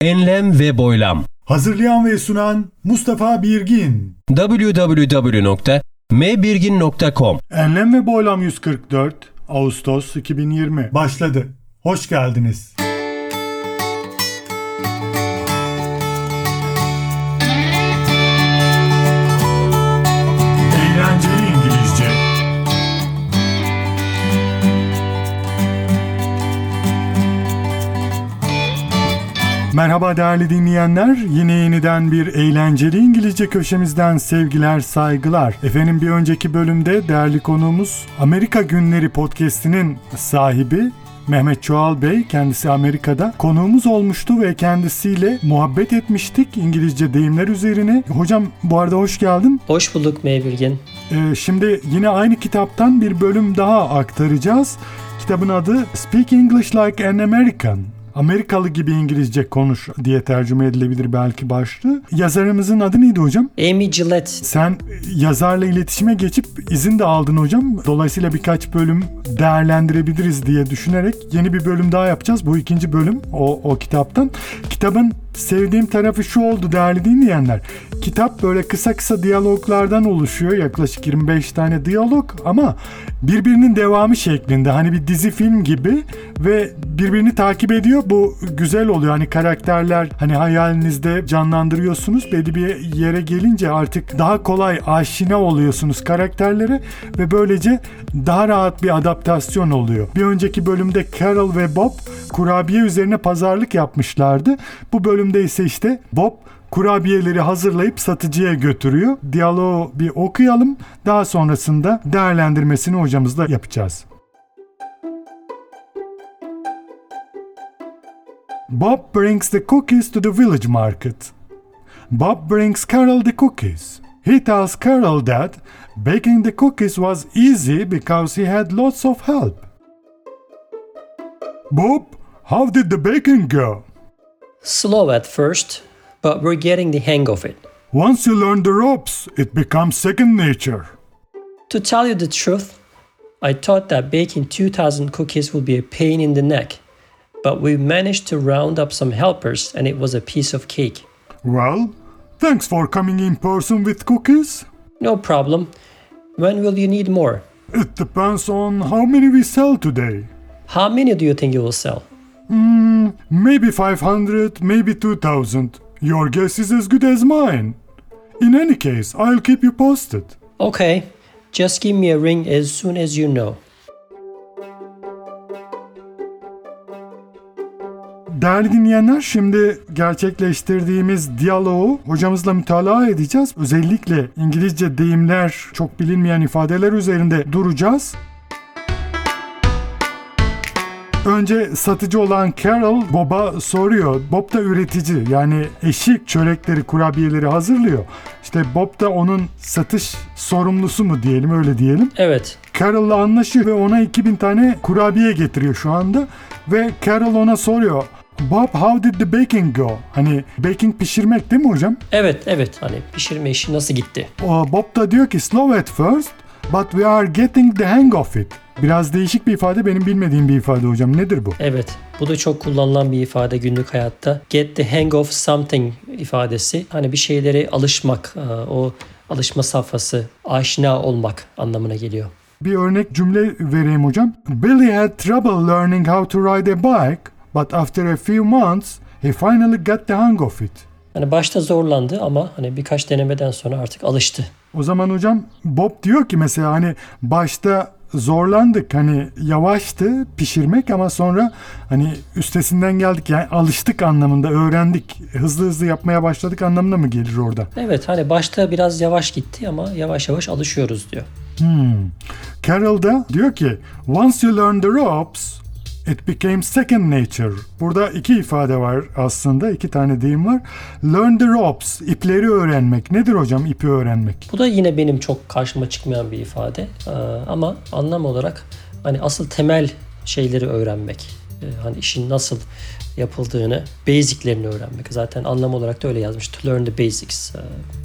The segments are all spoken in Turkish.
Enlem ve boylam Hazırlayan ve sunan Mustafa Birgin. www.mbirgin.com Enlem ve Boylam 144 Ağustos 2020 başladı. Hoş geldiniz. Merhaba değerli dinleyenler. Yine yeniden bir eğlenceli İngilizce köşemizden sevgiler, saygılar. Efendim bir önceki bölümde değerli konuğumuz Amerika Günleri podcast'inin sahibi Mehmet Çoğal Bey kendisi Amerika'da konuğumuz olmuştu ve kendisiyle muhabbet etmiştik İngilizce deyimler üzerine. Hocam bu arada hoş geldin. Hoş bulduk Meybilgin. Ee, şimdi yine aynı kitaptan bir bölüm daha aktaracağız. Kitabın adı Speak English Like an American. Amerikalı gibi İngilizce konuş diye tercüme edilebilir belki başlığı. Yazarımızın adı neydi hocam? Amy Gillette. Sen yazarla iletişime geçip izin de aldın hocam. Dolayısıyla birkaç bölüm değerlendirebiliriz diye düşünerek yeni bir bölüm daha yapacağız. Bu ikinci bölüm o, o kitaptan. Kitabın sevdiğim tarafı şu oldu değerli dinleyenler. Kitap böyle kısa kısa diyaloglardan oluşuyor. Yaklaşık 25 tane diyalog ama birbirinin devamı şeklinde. Hani bir dizi film gibi ve birbirini takip ediyor. Bu güzel oluyor. Hani karakterler hani hayalinizde canlandırıyorsunuz. Belli bir yere gelince artık daha kolay aşina oluyorsunuz karakterlere ve böylece daha rahat bir adaptasyon oluyor. Bir önceki bölümde Carol ve Bob kurabiye üzerine pazarlık yapmışlardı. Bu bölümde ise işte Bob kurabiyeleri hazırlayıp satıcıya götürüyor. Diyaloğu bir okuyalım. Daha sonrasında değerlendirmesini hocamızla yapacağız. Bob brings the cookies to the village market. Bob brings Carol the cookies. He tells Carol that baking the cookies was easy because he had lots of help. Bob, how did the baking go? Slow at first, but we're getting the hang of it. Once you learn the ropes, it becomes second nature. To tell you the truth, I thought that baking 2000 cookies would be a pain in the neck, but we managed to round up some helpers and it was a piece of cake. Well, thanks for coming in person with cookies. No problem. When will you need more? It depends on how many we sell today. How many do you think you will sell? Maybe 500, maybe 2000. Your guess is as good as mine. In any case, I'll keep you posted. Okay, just give me a ring as soon as you know. Değerli dinleyenler şimdi gerçekleştirdiğimiz diyaloğu hocamızla mütalaa edeceğiz. Özellikle İngilizce deyimler, çok bilinmeyen ifadeler üzerinde duracağız. Önce satıcı olan Carol Bob'a soruyor. Bob da üretici yani eşi çörekleri, kurabiyeleri hazırlıyor. İşte Bob da onun satış sorumlusu mu diyelim öyle diyelim. Evet, Carol'la anlaşıyor ve ona 2000 tane kurabiye getiriyor şu anda. Ve Carol ona soruyor. Bob how did the baking go? Hani baking pişirmek değil mi hocam? evet, evet. Hani pişirme işi nasıl gitti? Bob da diyor ki slow at first but we are getting the hang of it. Biraz değişik bir ifade benim bilmediğim bir ifade hocam. Nedir bu? Evet, bu da çok kullanılan bir ifade günlük hayatta. Get the hang of something ifadesi. Hani bir şeylere alışmak, e, o alışma safhası, aşina olmak anlamına geliyor. Bir örnek cümle vereyim hocam. Billy had trouble learning how to ride a bike but after a few months he finally got the hang of it. Hani başta zorlandı ama hani birkaç denemeden sonra artık alıştı. O zaman hocam Bob diyor ki mesela hani başta zorlandık hani yavaştı pişirmek ama sonra hani üstesinden geldik yani alıştık anlamında öğrendik hızlı hızlı yapmaya başladık anlamına mı gelir orada? Evet hani başta biraz yavaş gitti ama yavaş yavaş alışıyoruz diyor. Carol da diyor ki once you learn the ropes it became second nature. Burada iki ifade var aslında iki tane deyim var. Learn the ropes ipleri öğrenmek nedir hocam ipi öğrenmek? Bu da yine benim çok karşıma çıkmayan bir ifade. Ee, ama anlam olarak hani asıl temel şeyleri öğrenmek. Ee, hani işin nasıl yapıldığını, basiclerini öğrenmek. Zaten anlam olarak da öyle yazmış. To learn the basics. Ee,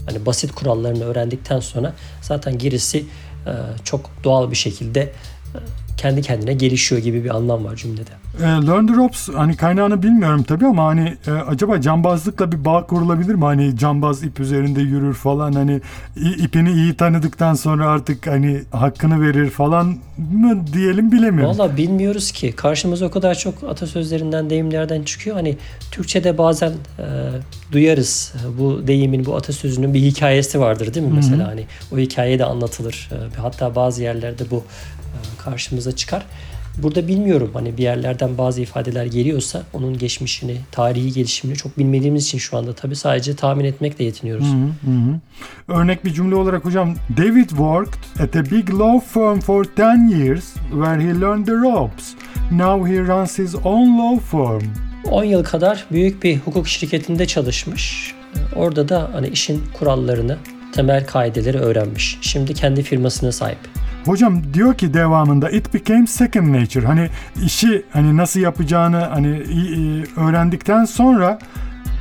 hani basit kurallarını öğrendikten sonra zaten gerisi e, çok doğal bir şekilde e, kendi kendine gelişiyor gibi bir anlam var cümlede. E, Learn the Ropes hani kaynağını bilmiyorum tabii ama hani e, acaba cambazlıkla bir bağ kurulabilir mi? Hani cambaz ip üzerinde yürür falan hani ipini iyi tanıdıktan sonra artık hani hakkını verir falan mı diyelim bilemiyorum. Valla bilmiyoruz ki. Karşımıza o kadar çok atasözlerinden, deyimlerden çıkıyor. Hani Türkçe'de bazen e, duyarız. E, Bu deyimin, bu atasözünün bir hikayesi vardır değil mi? Mesela hani o hikaye de anlatılır. E, Hatta bazı yerlerde bu e, karşımıza çıkar. Burada bilmiyorum hani bir yerlerden bazı ifadeler geliyorsa onun geçmişini, tarihi gelişimini çok bilmediğimiz için şu anda tabii sadece tahmin etmekle yetiniyoruz. Hı hı. Örnek bir cümle olarak hocam David worked at a big law firm for 10 years where he learned the ropes. Now he runs his own law firm. 10 yıl kadar büyük bir hukuk şirketinde çalışmış. Orada da hani işin kurallarını, temel kaideleri öğrenmiş. Şimdi kendi firmasına sahip. Hocam diyor ki devamında it became second nature. Hani işi hani nasıl yapacağını hani öğrendikten sonra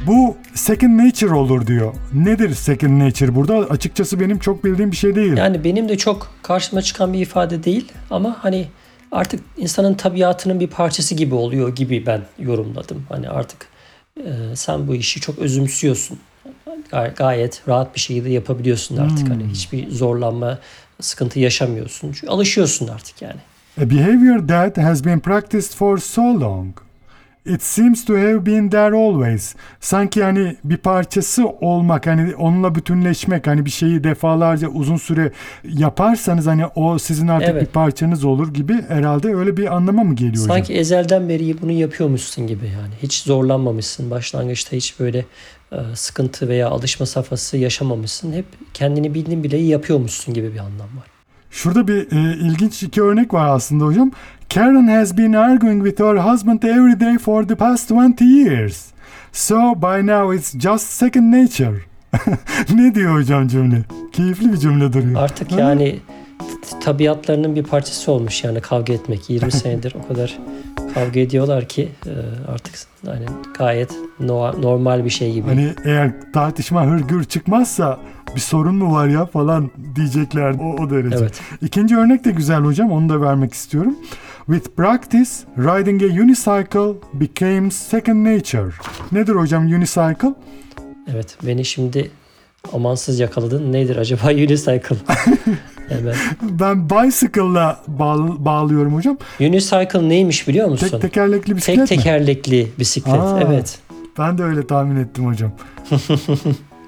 bu second nature olur diyor. Nedir second nature burada? Açıkçası benim çok bildiğim bir şey değil. Yani benim de çok karşıma çıkan bir ifade değil ama hani artık insanın tabiatının bir parçası gibi oluyor gibi ben yorumladım. Hani artık e, sen bu işi çok özümsüyorsun. Gay- gayet rahat bir şekilde yapabiliyorsun artık. Hani hiçbir zorlanma, sıkıntı yaşamıyorsun. Çünkü alışıyorsun artık yani. A behavior that has been practiced for so long. It seems to have been there always. Sanki hani bir parçası olmak, hani onunla bütünleşmek, hani bir şeyi defalarca uzun süre yaparsanız hani o sizin artık Evet. bir parçanız olur gibi herhalde öyle bir anlama mı geliyor hocam? Sanki ezelden beri bunu yapıyormuşsun gibi yani. Hiç zorlanmamışsın. Başlangıçta hiç böyle sıkıntı veya alışma safhası yaşamamışsın. Hep kendini bildiğin bile yapıyormuşsun gibi bir anlam var. Şurada bir e, ilginç iki örnek var aslında hocam. Karen has been arguing with her husband every day for the past 20 years. So by now it's just second nature. ne diyor hocam cümle? Keyifli bir cümle duruyor. Artık yani tabiatlarının bir parçası olmuş yani kavga etmek. 20 senedir o kadar kavga ediyorlar ki e, artık yani gayet no- normal bir şey gibi. Hani eğer tartışma hırgür çıkmazsa bir sorun mu var ya falan diyecekler o, o derece. Evet. İkinci örnek de güzel hocam onu da vermek istiyorum. With practice, riding a unicycle became second nature. Nedir hocam unicycle? Evet. Beni şimdi amansız yakaladın. Nedir acaba unicycle? Ben bicycle'la bağ- bağlıyorum hocam. Unicycle neymiş biliyor musun? Tek tekerlekli bisiklet Tek mi? tekerlekli bisiklet. Aa. Evet. Ben de öyle tahmin ettim hocam.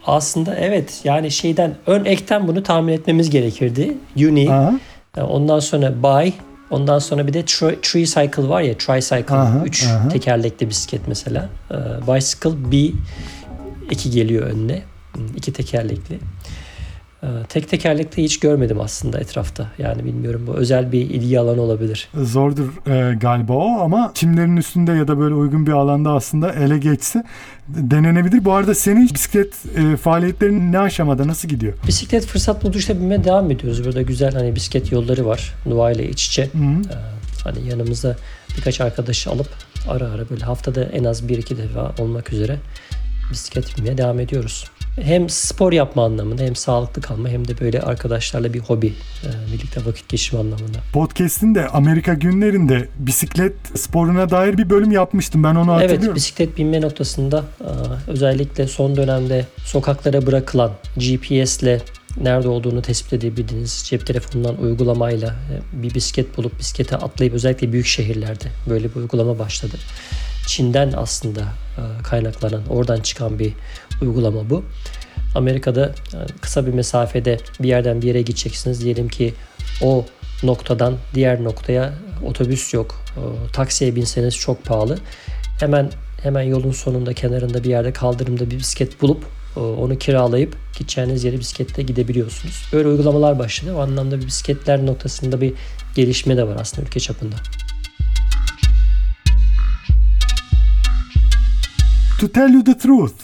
Aslında evet yani şeyden ön ekten bunu tahmin etmemiz gerekirdi. Uni. Aha. Ondan sonra by. Ondan sonra bir de tri- tricycle var ya tricycle. Aha, üç aha. tekerlekli bisiklet mesela. Ee, bicycle B iki geliyor önüne. İki tekerlekli. Ee, tek tekerlekli hiç görmedim aslında etrafta. Yani bilmiyorum bu özel bir ilgi alanı olabilir. Zordur e, galiba o ama çimlerin üstünde ya da böyle uygun bir alanda aslında ele geçse denenebilir. Bu arada senin bisiklet e, faaliyetlerin ne aşamada nasıl gidiyor? Bisiklet fırsat buldukça binmeye devam ediyoruz. Burada güzel hani bisiklet yolları var. Nuva ile iç içe. Hı. Ee, hani yanımızda birkaç arkadaşı alıp ara ara böyle haftada en az bir iki defa olmak üzere bisiklet binmeye devam ediyoruz. Hem spor yapma anlamında hem sağlıklı kalma hem de böyle arkadaşlarla bir hobi e, birlikte vakit geçirme anlamında. Podcast'in de Amerika günlerinde bisiklet sporuna dair bir bölüm yapmıştım. Ben onu hatırlıyorum. Evet bisiklet binme noktasında e, özellikle son dönemde sokaklara bırakılan GPS'le nerede olduğunu tespit edebildiğiniz cep telefonundan uygulamayla e, bir bisiklet bulup bisiklete atlayıp özellikle büyük şehirlerde böyle bir uygulama başladı. Çin'den aslında kaynaklanan oradan çıkan bir uygulama bu. Amerika'da yani kısa bir mesafede bir yerden bir yere gideceksiniz. Diyelim ki o noktadan diğer noktaya otobüs yok. E, Taksiye binseniz çok pahalı. Hemen hemen yolun sonunda kenarında bir yerde kaldırımda bir bisiklet bulup e, onu kiralayıp gideceğiniz yere bisikletle gidebiliyorsunuz. Böyle uygulamalar başladı. O anlamda bir bisikletler noktasında bir gelişme de var aslında ülke çapında. To tell you the truth,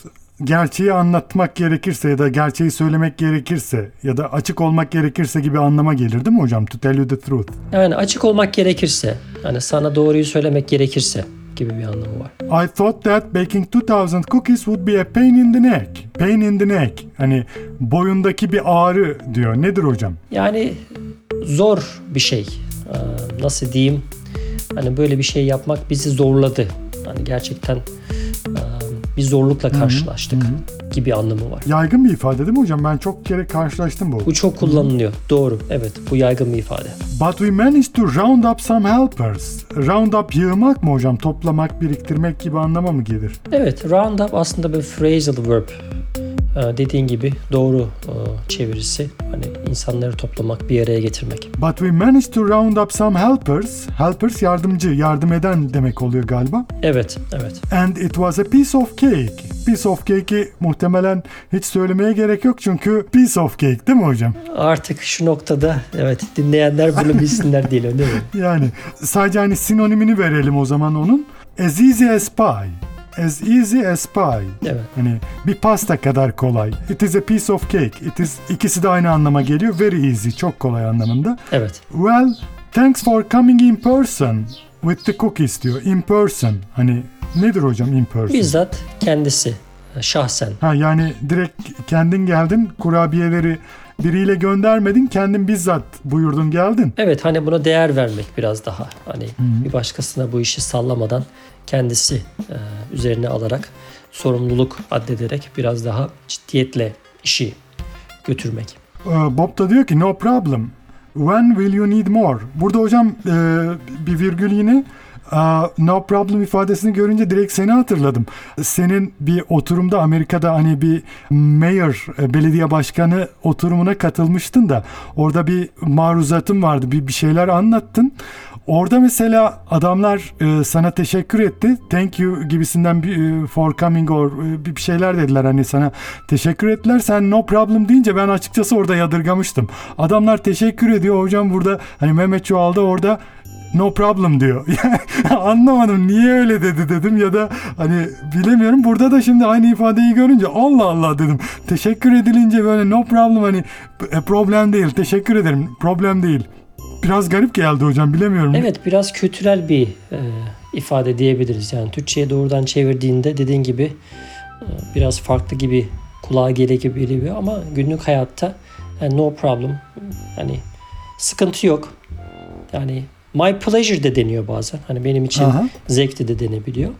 gerçeği anlatmak gerekirse ya da gerçeği söylemek gerekirse ya da açık olmak gerekirse gibi anlama gelir değil mi hocam? To tell you the truth. Yani açık olmak gerekirse, hani sana doğruyu söylemek gerekirse gibi bir anlamı var. I thought that baking 2000 cookies would be a pain in the neck. Pain in the neck. Hani boyundaki bir ağrı diyor. Nedir hocam? Yani zor bir şey. Ee, Nasıl diyeyim? Hani böyle bir şey yapmak bizi zorladı. Hani gerçekten bir zorlukla karşılaştık gibi anlamı var. Yaygın bir ifade değil mi hocam? Ben çok kere karşılaştım bu. Bu çok kullanılıyor. Doğru. Evet. Bu yaygın bir ifade. But we managed to round up some helpers. Round up yığmak mı hocam? Toplamak, biriktirmek gibi anlama mı gelir? Evet. Round up aslında bir phrasal verb. E, dediğin gibi doğru e, çevirisi. Hani insanları toplamak, bir araya getirmek. But we managed to round up some helpers. Helpers yardımcı, yardım eden demek oluyor galiba. Evet. Evet. And it was a piece of cake. Piece of cake'i muhtemelen hiç söylemeye gerek yok çünkü piece of cake değil mi hocam? Artık şu noktada evet dinleyenler bunu bilsinler değil öyle mi? Yani sadece hani sinonimini verelim o zaman onun. As easy as pie. As easy as pie. Evet. Hani bir pasta kadar kolay. It is a piece of cake. It is ikisi de aynı anlama geliyor. Very easy, çok kolay anlamında. Evet. Well, thanks for coming in person with the cookies diyor. In person. Hani nedir hocam in person? Bizzat kendisi şahsen. Ha yani direkt kendin geldin, kurabiyeleri biriyle göndermedin, kendin bizzat buyurdun geldin. Evet hani buna değer vermek biraz daha. Hani bir başkasına bu işi sallamadan kendisi e, üzerine alarak sorumluluk addederek biraz daha ciddiyetle işi götürmek. Ee, Bob da diyor ki no problem. When will you need more? Burada hocam e, bir virgül yine e, no problem ifadesini görünce direkt seni hatırladım. Senin bir oturumda Amerika'da hani bir mayor, e, belediye başkanı oturumuna katılmıştın da orada bir maruzatın vardı. Bir, bir şeyler anlattın. Orada mesela adamlar e, sana teşekkür etti. Thank you gibisinden bir e, for coming or e, bir şeyler dediler hani sana teşekkür ettiler. Sen no problem deyince ben açıkçası orada yadırgamıştım. Adamlar teşekkür ediyor hocam burada hani Mehmet Çoğal'da orada no problem diyor. Anlamadım niye öyle dedi dedim ya da hani bilemiyorum. Burada da şimdi aynı ifadeyi görünce Allah Allah dedim. Teşekkür edilince böyle no problem hani e, problem değil. Teşekkür ederim. Problem değil. Biraz garip geldi hocam bilemiyorum. Evet biraz kültürel bir e, ifade diyebiliriz. Yani Türkçe'ye doğrudan çevirdiğinde dediğin gibi e, biraz farklı gibi kulağa gele gibi geliyor ama günlük hayatta yani no problem hani sıkıntı yok. Yani my pleasure de deniyor bazen. Hani benim için Aha. zevkli de denebiliyor.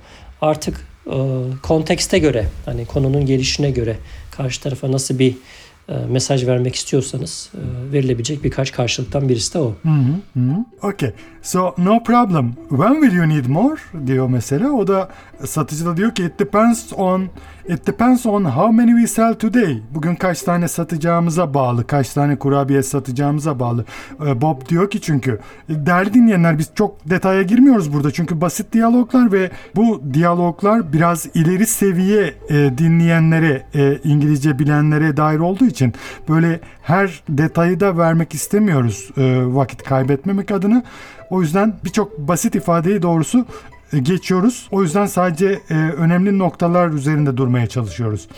Artık e, kontekste göre hani konunun gelişine göre karşı tarafa nasıl bir mesaj vermek istiyorsanız e, verilebilecek birkaç karşılıktan birisi de o. Hı hı. Okay. So no problem. When will you need more? diyor mesela. O da satıcı da diyor ki it depends on it depends on how many we sell today. Bugün kaç tane satacağımıza bağlı. Kaç tane kurabiye satacağımıza bağlı. Ee, Bob diyor ki çünkü değerli dinleyenler biz çok detaya girmiyoruz burada. Çünkü basit diyaloglar ve bu diyaloglar biraz ileri seviye e, dinleyenlere, e, İngilizce bilenlere dair olduğu için böyle her detayı da vermek istemiyoruz e, vakit kaybetmemek adına. O yüzden birçok basit ifadeyi doğrusu e, geçiyoruz. O yüzden sadece e, önemli noktalar üzerinde durmaya çalışıyoruz.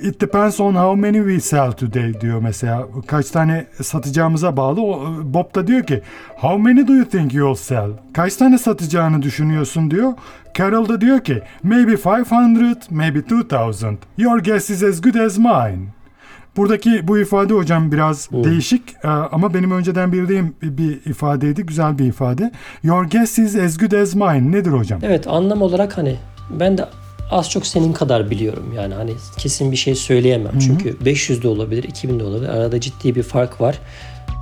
It depends on how many we sell today diyor mesela. Kaç tane satacağımıza bağlı. O, Bob da diyor ki how many do you think you'll sell? Kaç tane satacağını düşünüyorsun diyor. Carol da diyor ki maybe 500, maybe 2000. Your guess is as good as mine. Buradaki bu ifade hocam biraz değişik e, ama benim önceden bildiğim bir ifadeydi. Güzel bir ifade. Your guess is as good as mine. Nedir hocam? Evet anlam olarak hani ben de az çok senin kadar biliyorum. Yani hani kesin bir şey söyleyemem. Çünkü 500 de olabilir, 2000 de olabilir. Arada ciddi bir fark var.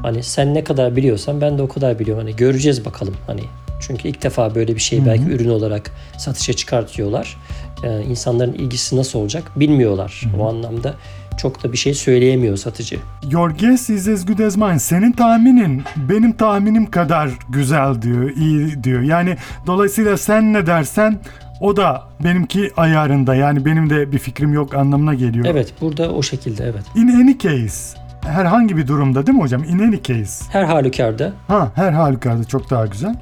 Hani sen ne kadar biliyorsan ben de o kadar biliyorum. Hani göreceğiz bakalım. Hani çünkü ilk defa böyle bir şeyi belki ürün olarak satışa çıkartıyorlar. Ee, insanların ilgisi nasıl olacak bilmiyorlar. O anlamda çok da bir şey söyleyemiyor satıcı. Your guess is as good as mine. Senin tahminin benim tahminim kadar güzel diyor, iyi diyor. Yani dolayısıyla sen ne dersen o da benimki ayarında. Yani benim de bir fikrim yok anlamına geliyor. Evet burada o şekilde evet. In any case herhangi bir durumda değil mi hocam? In any case. Her halükarda Ha her halükarda çok daha güzel.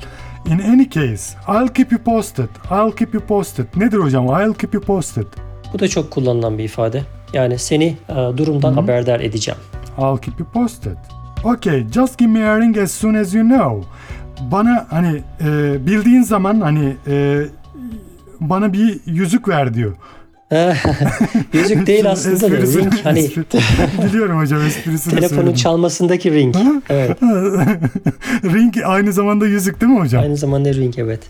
In any case, I'll keep you posted. I'll keep you posted. Nedir hocam? I'll keep you posted. bu da çok kullanılan bir ifade. Yani seni e, durumdan haberdar edeceğim. I'll keep you posted. Okay, just give me a ring as soon as you know. Bana hani e, bildiğin zaman hani e, bana bir yüzük ver diyor. Yüzük değil aslında da ring hani Biliyorum hocam esprisini telefonun söyledim. çalmasındaki ring. Evet. ring aynı zamanda yüzük değil mi hocam? Aynı zamanda ring evet.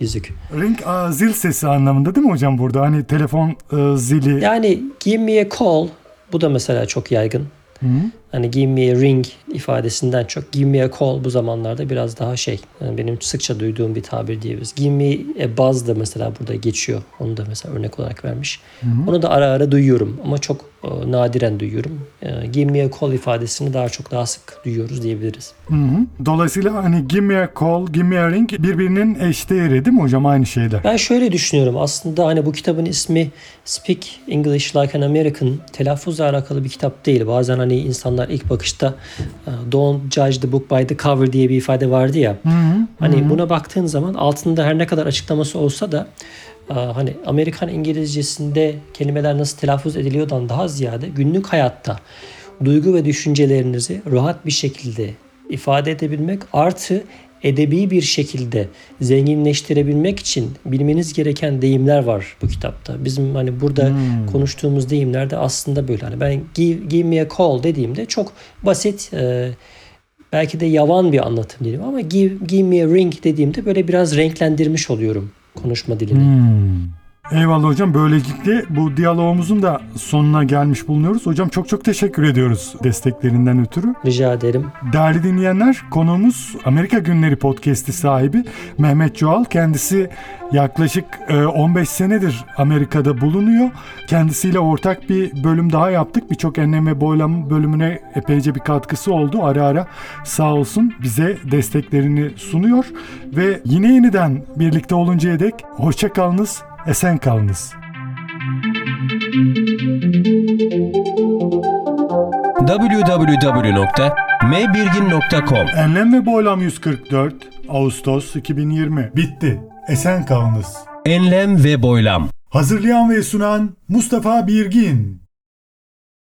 Yüzük. Ring aa, zil sesi anlamında değil mi hocam burada? Hani telefon e, zili. Yani give me a call bu da mesela çok yaygın. Hı. Hani give me a ring ifadesinden çok give me a call bu zamanlarda biraz daha şey. Yani benim sıkça duyduğum bir tabir diyebiliriz. Give me a buzz da mesela burada geçiyor. Onu da mesela örnek olarak vermiş. Onu da ara ara duyuyorum ama çok e, nadiren duyuyorum. E, give me a call ifadesini daha çok daha sık duyuyoruz diyebiliriz. Hı hı. Dolayısıyla hani give me a call, give me a ring birbirinin eşdeğeri değil mi hocam aynı şeyler? Ben şöyle düşünüyorum. Aslında hani bu kitabın ismi Speak English Like an American telaffuzla alakalı bir kitap değil. Bazen hani insanlar ilk bakışta don't judge the book by the cover diye bir ifade vardı ya. Hı hı. Hani buna baktığın zaman altında her ne kadar açıklaması olsa da hani Amerikan İngilizcesinde kelimeler nasıl telaffuz ediliyordan daha ziyade günlük hayatta duygu ve düşüncelerinizi rahat bir şekilde ifade edebilmek artı edebi bir şekilde zenginleştirebilmek için bilmeniz gereken deyimler var bu kitapta. Bizim hani burada konuştuğumuz deyimler de aslında böyle. Hani ben give, give me a call dediğimde çok basit e, belki de yavan bir anlatım diyelim ama give, give me a ring dediğimde böyle biraz renklendirmiş oluyorum konuşma dilini. Hmm. Eyvallah hocam. Böylelikle bu diyalogumuzun da sonuna gelmiş bulunuyoruz. Hocam çok çok teşekkür ediyoruz desteklerinden ötürü. Rica ederim. Değerli dinleyenler konuğumuz Amerika Günleri podcast'i sahibi Mehmet Çoğal. Kendisi yaklaşık e, 15 senedir Amerika'da bulunuyor. Kendisiyle ortak bir bölüm daha yaptık. Birçok enlem ve boylam bölümüne epeyce bir katkısı oldu. Ara ara sağ olsun bize desteklerini sunuyor. Ve yine yeniden birlikte oluncaya dek hoşça kalınız, esen kalınız. www.mbirgin.com Enlem ve Boylam 144 Ağustos 2020 bitti. Esen kalınız. Enlem ve Boylam Hazırlayan ve sunan Mustafa Birgin.